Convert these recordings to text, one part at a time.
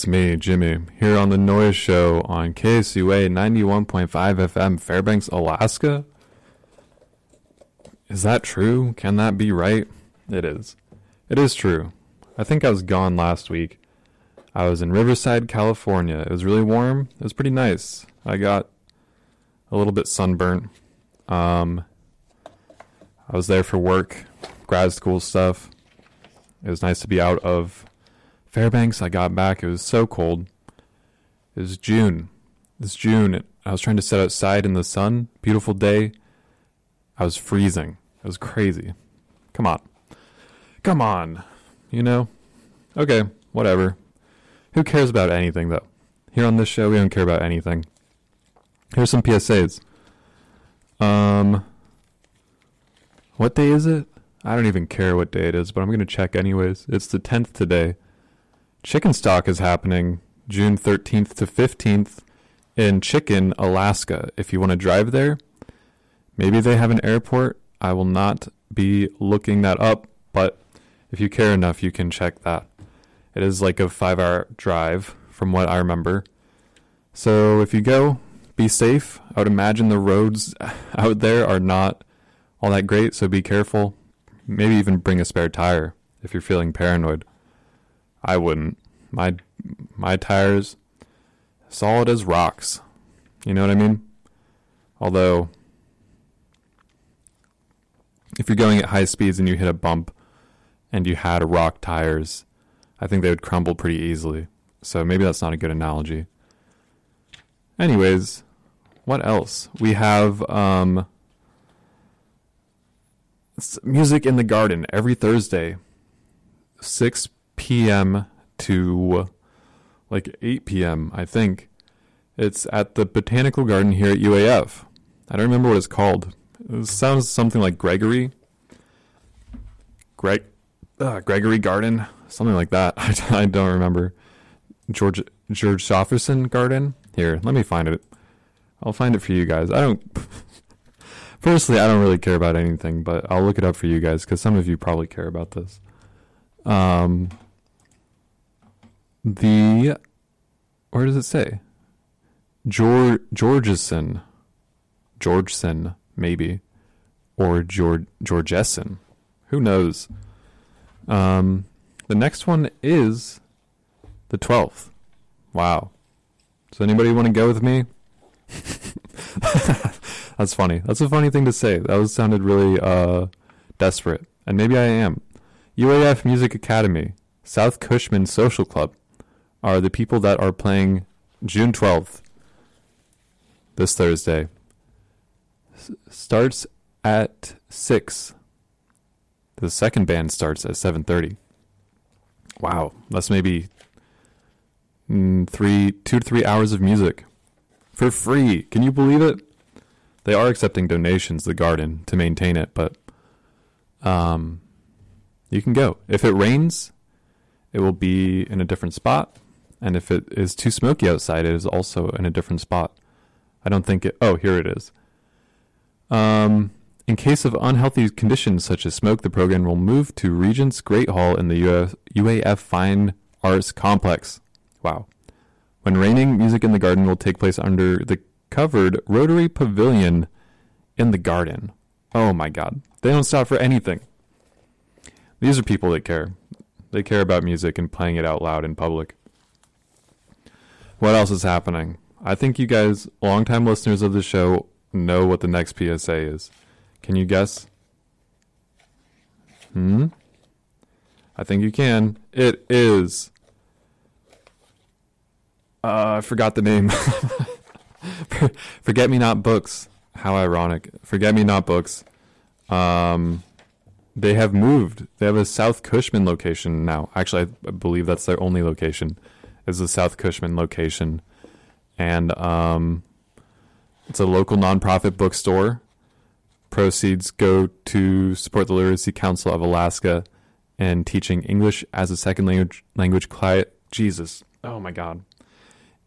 It's me, Jimmy, here on the Noise Show on KSUA 91.5 FM, Fairbanks, Alaska. Is that true? Can that be right? It is. It is true. I think I was gone last week. I was in Riverside, California. It was really warm. It was pretty nice. I got a little bit sunburnt. Um, I was there for work, grad school stuff. It was nice to be out of Fairbanks. I got back. It was so cold. It was June. It's June. I was trying to sit outside in the sun. Beautiful day. I was freezing. It was crazy. Come on. Come on. You know? Okay, whatever. Who cares about anything, though? Here on this show, we don't care about anything. Here's some PSAs. Um, what day is it? I don't even care what day it is, but I'm going to check anyways. It's the 10th today. Chicken Stock is happening June 13th to 15th in Chicken, Alaska. If you want to drive there, maybe they have an airport. I will not be looking that up, but if you care enough, you can check that. It is like a five hour drive from what I remember. So if you go, be safe. I would imagine the roads out there are not all that great, so be careful. Maybe even bring a spare tire if you're feeling paranoid. I wouldn't. My my tires solid as rocks. You know what I mean? Although if you're going at high speeds and you hit a bump and you had rock tires, I think they would crumble pretty easily. So maybe that's not a good analogy. Anyways, what else? We have um, music in the garden every Thursday, 6 p.m. to like 8 p.m., I think. It's at the Botanical Garden here at UAF. I don't remember what it's called. It sounds something like Gregory. Greg, uh, Gregory Garden, something like that. I, I don't remember. George George Jefferson Garden. Here, let me find it. I'll find it for you guys. I don't. Personally, I don't really care about anything, but I'll look it up for you guys because some of you probably care about this. Um, the where does it say? George Georgeson, Georgeson maybe, or George Georgeson. Who knows? Um, the next one is the twelfth. Wow. Does anybody want to go with me? That's funny. That's a funny thing to say. That was sounded really uh, desperate, and maybe I am. UAF Music Academy, South Cushman Social Club, are the people that are playing June twelfth. This Thursday S- starts at six. The second band starts at seven thirty. Wow, that's maybe mm, three, two to three hours of music for free. Can you believe it? They are accepting donations, the garden, to maintain it, but um, you can go. If it rains, it will be in a different spot. And if it is too smoky outside, it is also in a different spot. I don't think it. Oh, here it is. Um, in case of unhealthy conditions such as smoke, the program will move to Regent's Great Hall in the UAF Fine Arts Complex. Wow. When raining, music in the garden will take place under the covered Rotary Pavilion in the garden. Oh my god. They don't stop for anything. These are people that care. They care about music and playing it out loud in public. What else is happening? I think you guys, longtime listeners of the show, know what the next PSA is. Can you guess? Hmm? I think you can. It is. Uh, I forgot the name. Forget Me Not Books. How ironic. Forget Me Not Books. Um, they have moved. They have a South Cushman location now. Actually, I believe that's their only location. Is the South Cushman location, and um, it's a local nonprofit bookstore. Proceeds go to support the Literacy Council of Alaska and teaching English as a second language. Language, cli- Jesus, oh my God,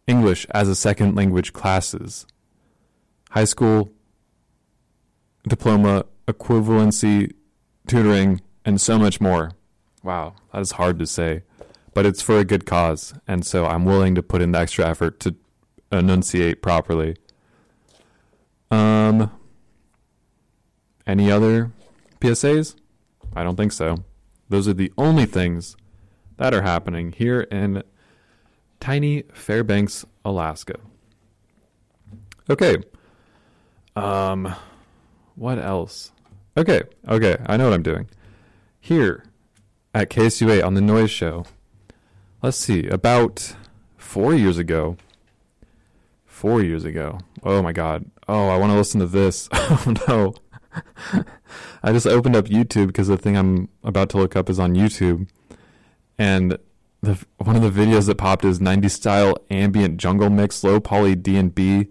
English as a second language classes, high school diploma equivalency tutoring, and so much more. Wow, that is hard to say. But it's for a good cause, and so I'm willing to put in the extra effort to enunciate properly. Um, any other PSAs? I don't think so. Those are the only things that are happening here in tiny Fairbanks, Alaska. Okay. Um, what else? Okay, okay, I know what I'm doing. Here at KSUA on the Noise Show, let's see, about four years ago. Four years ago. Oh my god. Oh, I want to listen to this. Oh no. I just opened up YouTube because the thing I'm about to look up is on YouTube. And the one of the videos that popped is 90s style ambient jungle mix low poly D&B.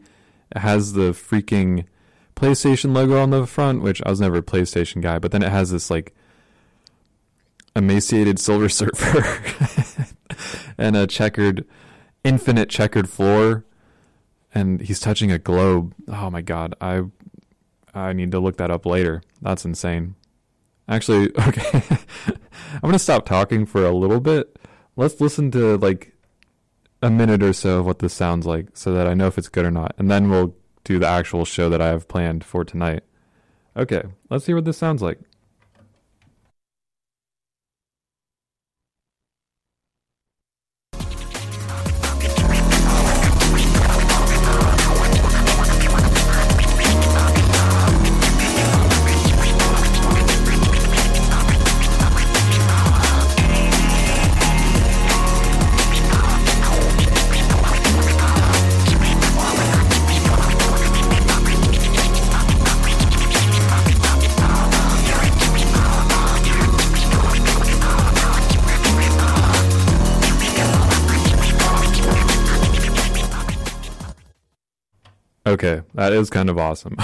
It has the freaking PlayStation logo on the front, which I was never a PlayStation guy, but then it has this like emaciated Silver Surfer and a checkered, infinite checkered floor, and he's touching a globe. Oh my god, I I need to look that up later. That's insane. Actually, okay, I'm gonna stop talking for a little bit. Let's listen to like a minute or so of what this sounds like, so that I know if it's good or not, and then we'll do the actual show that I have planned for tonight. Okay, let's see what this sounds like. Okay, that is kind of awesome.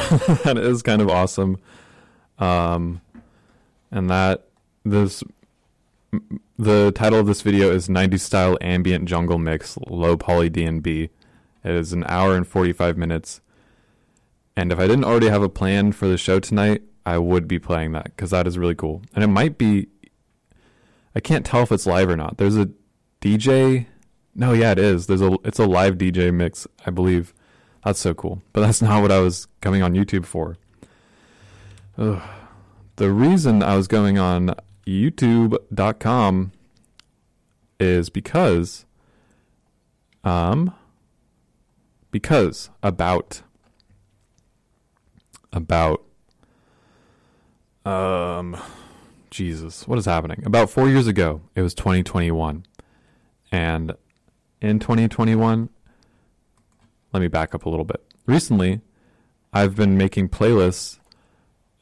that is kind of awesome. Um, and that this the title of this video is 90s style ambient jungle mix low poly D&B. It is an hour and 45 minutes. And if I didn't already have a plan for the show tonight, I would be playing that cuz that is really cool. And it might be I can't tell if it's live or not. There's a DJ No, yeah, it is. There's a it's a live DJ mix, I believe. That's so cool. But that's not what I was coming on YouTube for. Ugh. The reason I was going on youtube.com is because um because about about um Jesus, what is happening? About 4 years ago, it was 2021. And in 2021, let me back up a little bit. Recently, I've been making playlists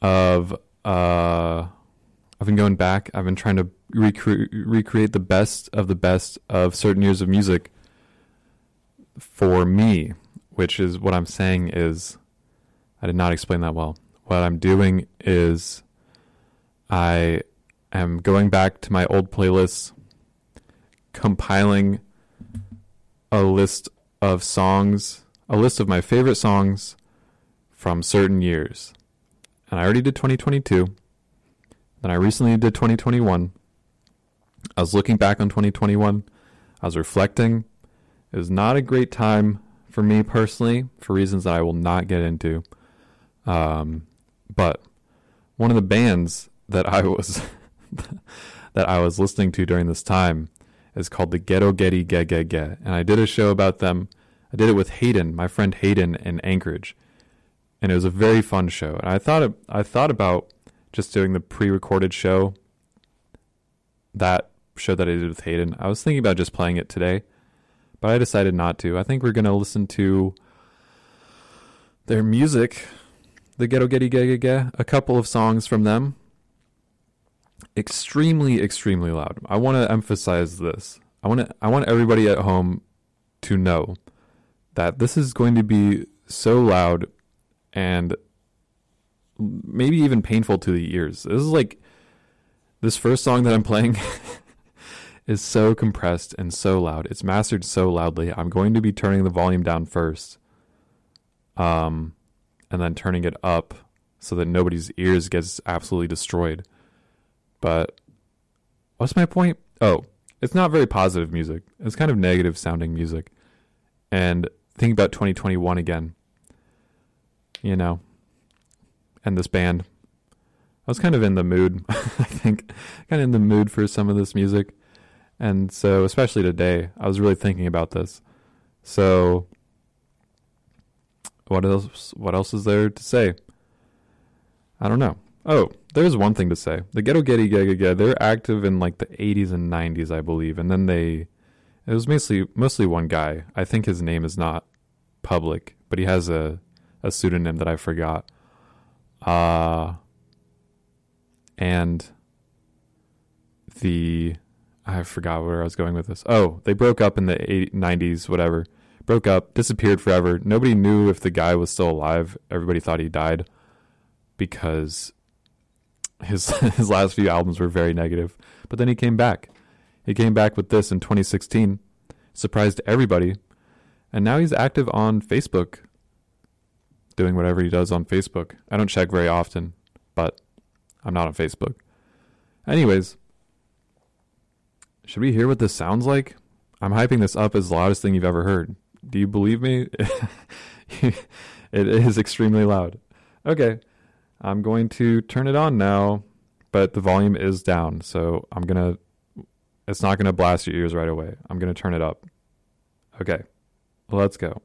of uh I've been going back. I've been trying to recre- recreate the best of the best of certain years of music for me, which is what I'm saying is I did not explain that well. What I'm doing is I am going back to my old playlists, compiling a list of songs, a list of my favorite songs from certain years. And I already did 2022. Then I recently did 2021. I was looking back on 2021. I was reflecting. It was not a great time for me personally, for reasons that I will not get into. Um, but one of the bands that I was that I was listening to during this time is called the Gerogerigegege, and I did a show about them. I did it with Hayden, my friend Hayden in Anchorage, and it was a very fun show. And I thought I thought about just doing the pre-recorded show. That show that I did with Hayden, I was thinking about just playing it today, but I decided not to. I think we're gonna listen to their music, the Gerogerigegege, a couple of songs from them extremely extremely loud. I want to emphasize this. I want to I want everybody at home to know that this is going to be so loud and maybe even painful to the ears. This is like this first song that I'm playing is so compressed and so loud. It's mastered so loudly. I'm going to be turning the volume down first. Um and then turning it up so that nobody's ears gets absolutely destroyed. But what's my point? Oh, it's not very positive music. It's kind of negative sounding music. And think about 2021 again. You know, and this band. I was kind of in the mood, I think, kind of in the mood for some of this music. And so, especially today, I was really thinking about this. So, what else what else is there to say? I don't know. Oh, there's one thing to say. The Gerogerigegege they're active in like the 80s and 90s, I believe. And then they it was mostly mostly one guy. I think his name is not public, but he has a a pseudonym that I forgot. Uh and the I forgot where I was going with this. Oh, they broke up in the 80, 90s, whatever. Broke up, disappeared forever. Nobody knew if the guy was still alive. Everybody thought he died because his his last few albums were very negative. But then he came back. He came back with this in 2016, surprised everybody, and now he's active on Facebook, doing whatever he does on Facebook. I don't check very often, but I'm not on Facebook. Anyways, should we hear what this sounds like? I'm hyping this up as the loudest thing you've ever heard. Do you believe me? it is extremely loud. Okay, I'm going to turn it on now, but the volume is down, so I'm going to it's not going to blast your ears right away. I'm going to turn it up. Okay. Let's go.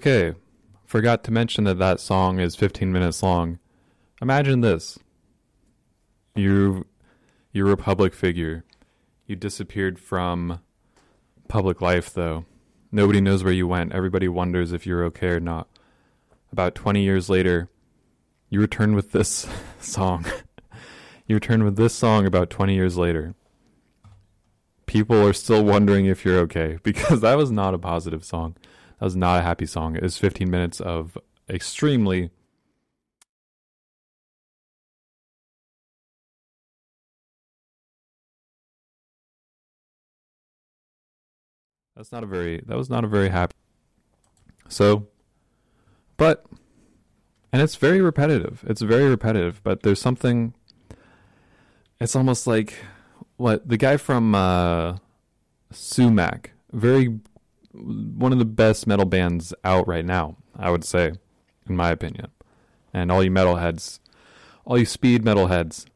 Okay, forgot to mention that that song is 15 minutes long. Imagine this. You you're a public figure. You disappeared from public life though. Nobody knows where you went. Everybody wonders if you're okay or not. About 20 years later, you return with this song. you return with this song about 20 years later. People are still wondering if you're okay because that was not a positive song. That was not a happy song. It was 15 minutes of extremely That's not a very that was not a very happy. So but and it's very repetitive. It's very repetitive, but there's something it's almost like what the guy from uh Sumac, very one of the best metal bands out right now, I would say, in my opinion. And all you metalheads, all you speed metalheads,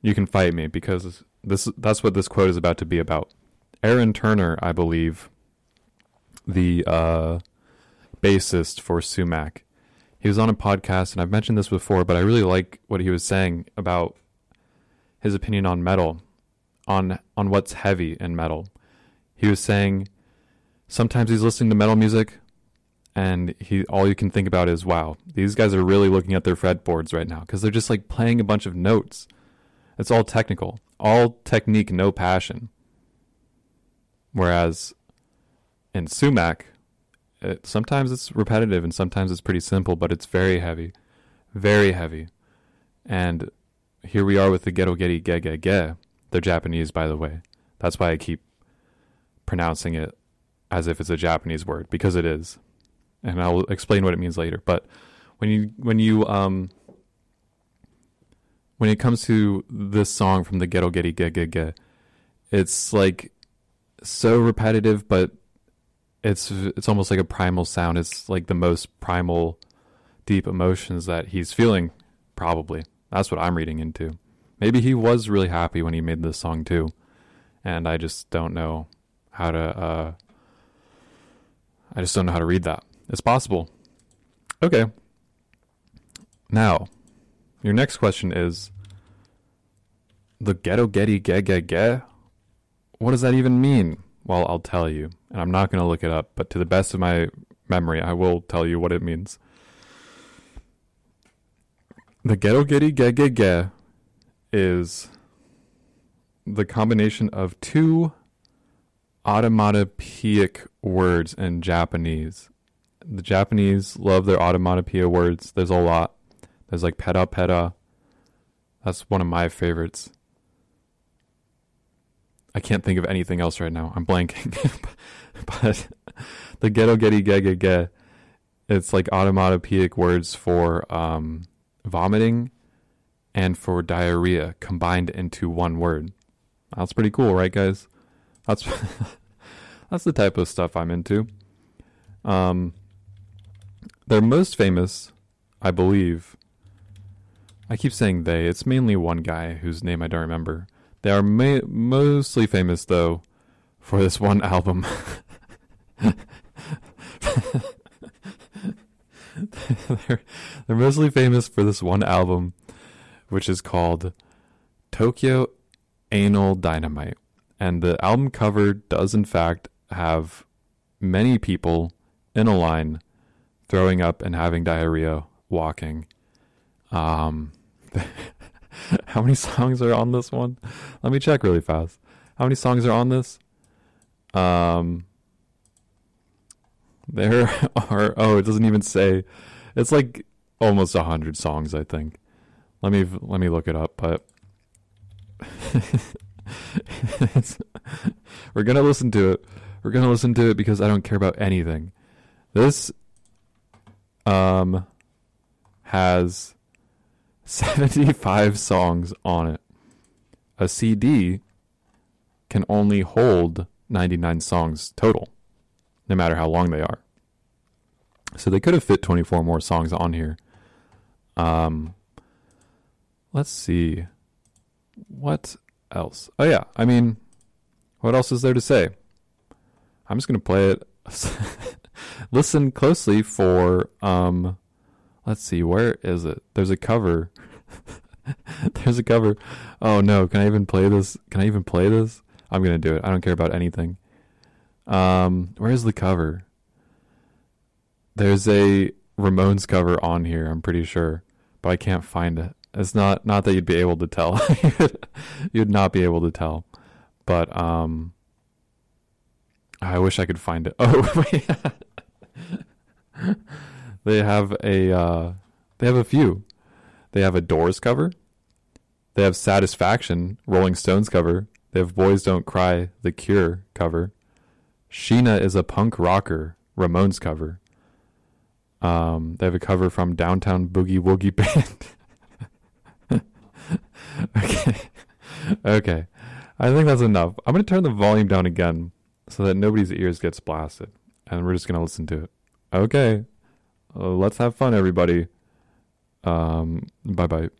you can fight me because this that's what this quote is about to be about. Aaron Turner, I believe, the uh, bassist for Sumac, he was on a podcast, and I've mentioned this before, but I really like what he was saying about his opinion on metal, on on what's heavy in metal. He was saying sometimes he's listening to metal music, and he all you can think about is, "Wow, these guys are really looking at their fretboards right now because they're just like playing a bunch of notes. It's all technical, all technique, no passion." Whereas in sumac, it, sometimes it's repetitive and sometimes it's pretty simple, but it's very heavy, very heavy. And here we are with the Gerogerigegege. They're Japanese, by the way. That's why I keep pronouncing it as if it's a Japanese word because it is, and I'll explain what it means later. But when you when you um when it comes to this song from the Gerogerigegege, it's like so repetitive, but it's it's almost like a primal sound. It's like the most primal, deep emotions that he's feeling. Probably that's what I'm reading into. Maybe he was really happy when he made this song too, and I just don't know how to. Uh, I just don't know how to read that. It's possible. Okay. Now, your next question is the Gerogerigegege what does that even mean? Well, I'll tell you, and I'm not going to look it up, but to the best of my memory, I will tell you what it means. The Gerogerigegege is the combination of two automatopoeic words in Japanese. The Japanese love their automatopoeia words. There's a lot. There's like peta peta. That's one of my favorites. I can't think of anything else right now. I'm blanking. but the Gerogerigegege, it's like automatopoeic words for um, vomiting and for diarrhea combined into one word. That's pretty cool, right, guys? That's that's the type of stuff I'm into. Um, they're most famous, I believe. I keep saying they. It's mainly one guy whose name I don't remember. They are ma- mostly famous, though, for this one album. they're, they're mostly famous for this one album, which is called Tokyo Anal Dynamite. And the album cover does, in fact, have many people in a line throwing up and having diarrhea walking. Um, How many songs are on this one? Let me check really fast. How many songs are on this? Um, there are. Oh, it doesn't even say. It's like almost a hundred songs, I think. Let me let me look it up. But we're gonna listen to it. We're gonna listen to it because I don't care about anything. This um has 75 songs on it. A CD can only hold 99 songs total, no matter how long they are. So they could have fit 24 more songs on here. Um, let's see. What else? Oh, yeah. I mean, what else is there to say? I'm just to play it. listen closely for um let's see where is it? There's a cover. There's a cover. Oh no. Can i even play this? Can i even play this? I'm gonna do it. I don't care about anything. Um where's the cover? There's a ramones cover on here i'm pretty sure but i can't find it it's not not that you'd be able to tell you'd not be able to tell but um I wish I could find it. Oh, they have a uh, they have a few. They have a Doors cover. They have Satisfaction, Rolling Stones cover. They have Boys Don't Cry, The Cure cover. Sheena is a punk rocker, Ramones cover. Um, they have a cover from Downtown Boogie Woogie Band. okay, okay. I think that's enough. I'm gonna turn the volume down again so that nobody's ears gets blasted, and we're just gonna listen to it. Okay, uh, let's have fun, everybody. Um, bye bye.